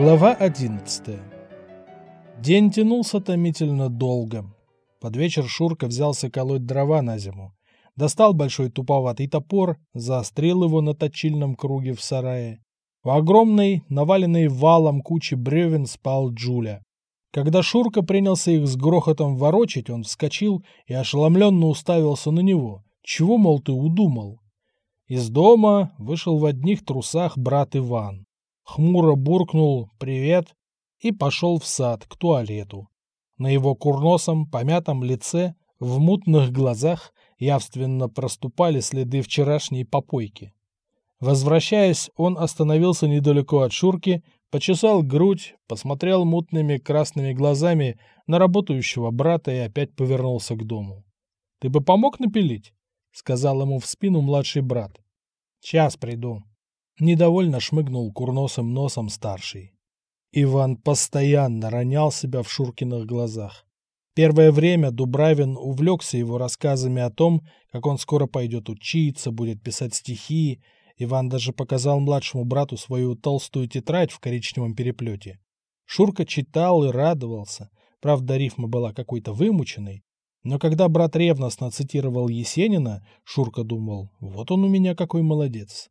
Глава 11. День тянулся томительно долго. Под вечер Шурка взялся колоть дрова на зиму. Достал большой туповатый топор, заострил его на точильном круге в сарае. В огромной, наваленной валом куче бревен спал Джуля. Когда Шурка принялся их с грохотом ворочать, он вскочил и ошеломленно уставился на него. Чего, мол, ты удумал? Из дома вышел в одних трусах брат Иван хмуро буркнул «Привет» и пошел в сад к туалету. На его курносом, помятом лице, в мутных глазах явственно проступали следы вчерашней попойки. Возвращаясь, он остановился недалеко от Шурки, почесал грудь, посмотрел мутными красными глазами на работающего брата и опять повернулся к дому. «Ты бы помог напилить?» — сказал ему в спину младший брат. «Сейчас приду», Недовольно шмыгнул курносым носом старший. Иван постоянно ронял себя в Шуркиных глазах. Первое время Дубравин увлекся его рассказами о том, как он скоро пойдет учиться, будет писать стихи. Иван даже показал младшему брату свою толстую тетрадь в коричневом переплете. Шурка читал и радовался. Правда, рифма была какой-то вымученной. Но когда брат ревностно цитировал Есенина, Шурка думал, вот он у меня какой молодец.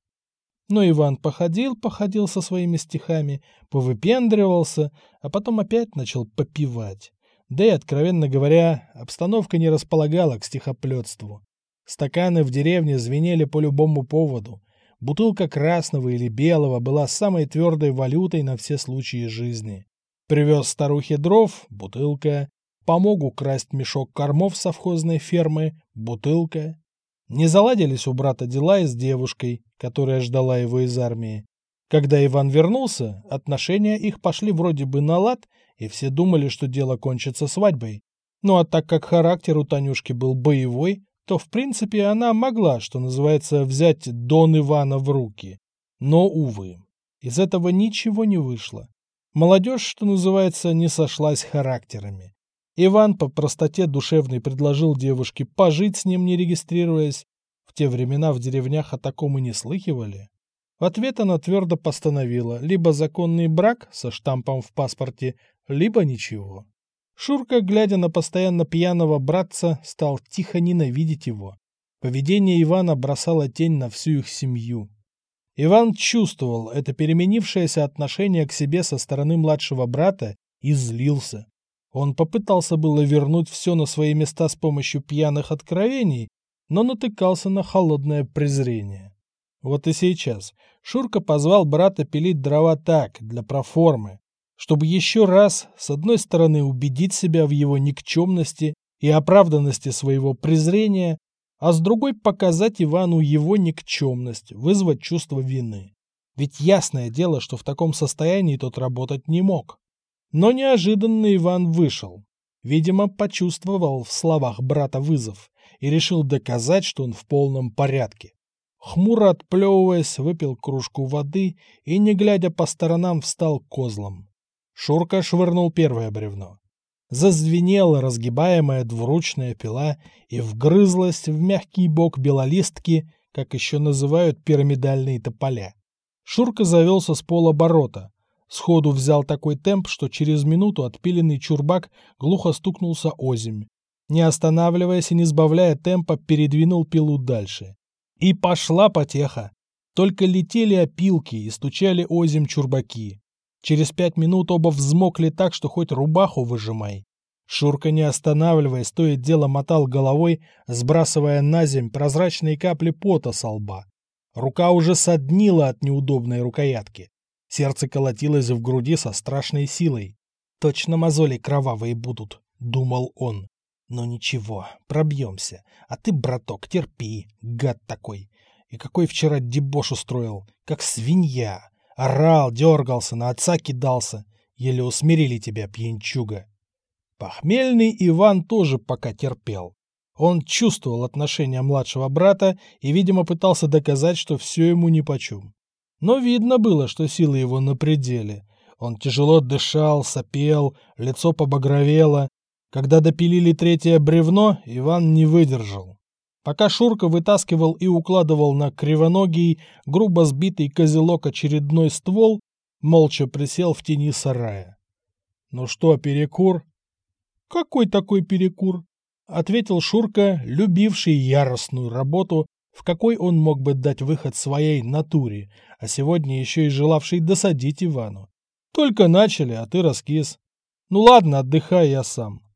Но Иван походил, походил со своими стихами, повыпендривался, а потом опять начал попивать. Да и, откровенно говоря, обстановка не располагала к стихоплетству. Стаканы в деревне звенели по любому поводу. Бутылка красного или белого была самой твердой валютой на все случаи жизни. Привез старухе дров – бутылка. Помог украсть мешок кормов совхозной фермы – бутылка. Не заладились у брата дела и с девушкой, которая ждала его из армии. Когда Иван вернулся, отношения их пошли вроде бы на лад, и все думали, что дело кончится свадьбой. Ну а так как характер у Танюшки был боевой, то в принципе она могла, что называется, взять Дон Ивана в руки. Но, увы, из этого ничего не вышло. Молодежь, что называется, не сошлась характерами. Иван по простоте душевной предложил девушке пожить с ним, не регистрируясь. В те времена в деревнях о таком и не слыхивали. В ответ она твердо постановила либо законный брак со штампом в паспорте, либо ничего. Шурка, глядя на постоянно пьяного братца, стал тихо ненавидеть его. Поведение Ивана бросало тень на всю их семью. Иван чувствовал это переменившееся отношение к себе со стороны младшего брата и злился. Он попытался было вернуть все на свои места с помощью пьяных откровений, но натыкался на холодное презрение. Вот и сейчас Шурка позвал брата пилить дрова так, для проформы, чтобы еще раз, с одной стороны, убедить себя в его никчемности и оправданности своего презрения, а с другой показать Ивану его никчемность, вызвать чувство вины. Ведь ясное дело, что в таком состоянии тот работать не мог. Но неожиданно Иван вышел. Видимо, почувствовал в словах брата вызов и решил доказать, что он в полном порядке. Хмуро отплевываясь, выпил кружку воды и, не глядя по сторонам, встал козлом. Шурка швырнул первое бревно. Зазвенела разгибаемая двуручная пила и вгрызлась в мягкий бок белолистки, как еще называют пирамидальные тополя. Шурка завелся с полоборота, Сходу взял такой темп, что через минуту отпиленный чурбак глухо стукнулся озимь. Не останавливаясь и не сбавляя темпа, передвинул пилу дальше. И пошла потеха. Только летели опилки и стучали озим чурбаки. Через пять минут оба взмокли так, что хоть рубаху выжимай. Шурка, не останавливаясь, то и дело мотал головой, сбрасывая на земь прозрачные капли пота со лба. Рука уже соднила от неудобной рукоятки. Сердце колотилось в груди со страшной силой. «Точно мозоли кровавые будут», — думал он. «Но ничего, пробьемся. А ты, браток, терпи, гад такой. И какой вчера дебош устроил, как свинья. Орал, дергался, на отца кидался. Еле усмирили тебя, пьянчуга». Похмельный Иван тоже пока терпел. Он чувствовал отношение младшего брата и, видимо, пытался доказать, что все ему нипочем. Но видно было, что силы его на пределе. Он тяжело дышал, сопел, лицо побагровело. Когда допилили третье бревно, Иван не выдержал. Пока Шурка вытаскивал и укладывал на кривоногий, грубо сбитый козелок очередной ствол, молча присел в тени сарая. «Ну что, перекур?» «Какой такой перекур?» — ответил Шурка, любивший яростную работу, в какой он мог бы дать выход своей натуре, а сегодня еще и желавший досадить Ивану. «Только начали, а ты раскис. Ну ладно, отдыхай я сам».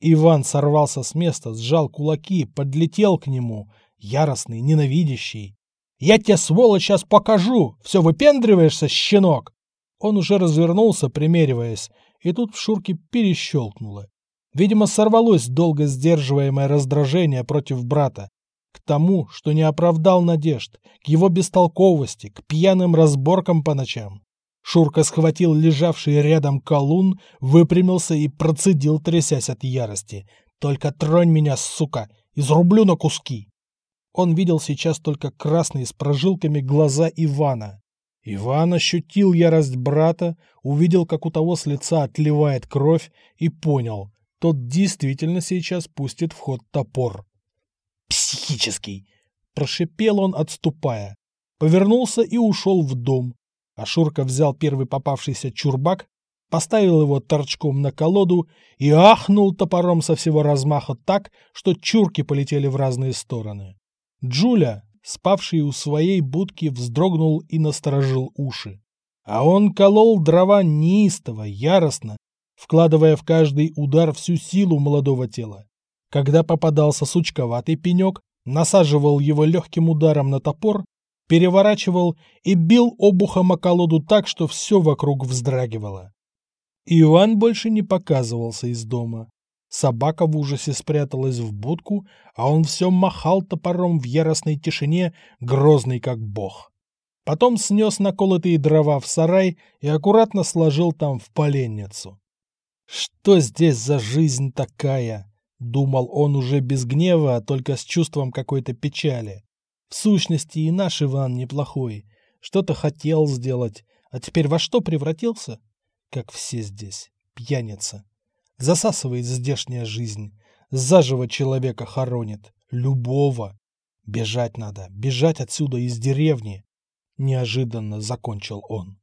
Иван сорвался с места, сжал кулаки, подлетел к нему, яростный, ненавидящий. «Я тебе, сволочь, сейчас покажу! Все выпендриваешься, щенок!» Он уже развернулся, примериваясь, и тут в Шурке перещелкнуло. Видимо, сорвалось долго сдерживаемое раздражение против брата. К тому, что не оправдал надежд, к его бестолковости, к пьяным разборкам по ночам. Шурка схватил лежавший рядом колун, выпрямился и процедил, трясясь от ярости. «Только тронь меня, сука! Изрублю на куски!» Он видел сейчас только красные с прожилками глаза Ивана. Иван ощутил ярость брата, увидел, как у того с лица отливает кровь, и понял, тот действительно сейчас пустит в ход топор. «Психический!» – прошипел он, отступая. Повернулся и ушел в дом. А Шурка взял первый попавшийся чурбак, поставил его торчком на колоду и ахнул топором со всего размаха так, что чурки полетели в разные стороны. Джуля, спавший у своей будки, вздрогнул и насторожил уши. А он колол дрова неистово, яростно, вкладывая в каждый удар всю силу молодого тела. Когда попадался сучковатый пенек, насаживал его легким ударом на топор, переворачивал и бил обухом о колоду так, что все вокруг вздрагивало. Иван больше не показывался из дома. Собака в ужасе спряталась в будку, а он все махал топором в яростной тишине, грозный как бог. Потом снес наколотые дрова в сарай и аккуратно сложил там в поленницу. «Что здесь за жизнь такая?» — думал он уже без гнева, а только с чувством какой-то печали. В сущности, и наш Иван неплохой. Что-то хотел сделать, а теперь во что превратился? Как все здесь. Пьяница. Засасывает здешняя жизнь. Заживо человека хоронит. Любого. Бежать надо. Бежать отсюда из деревни. Неожиданно закончил он.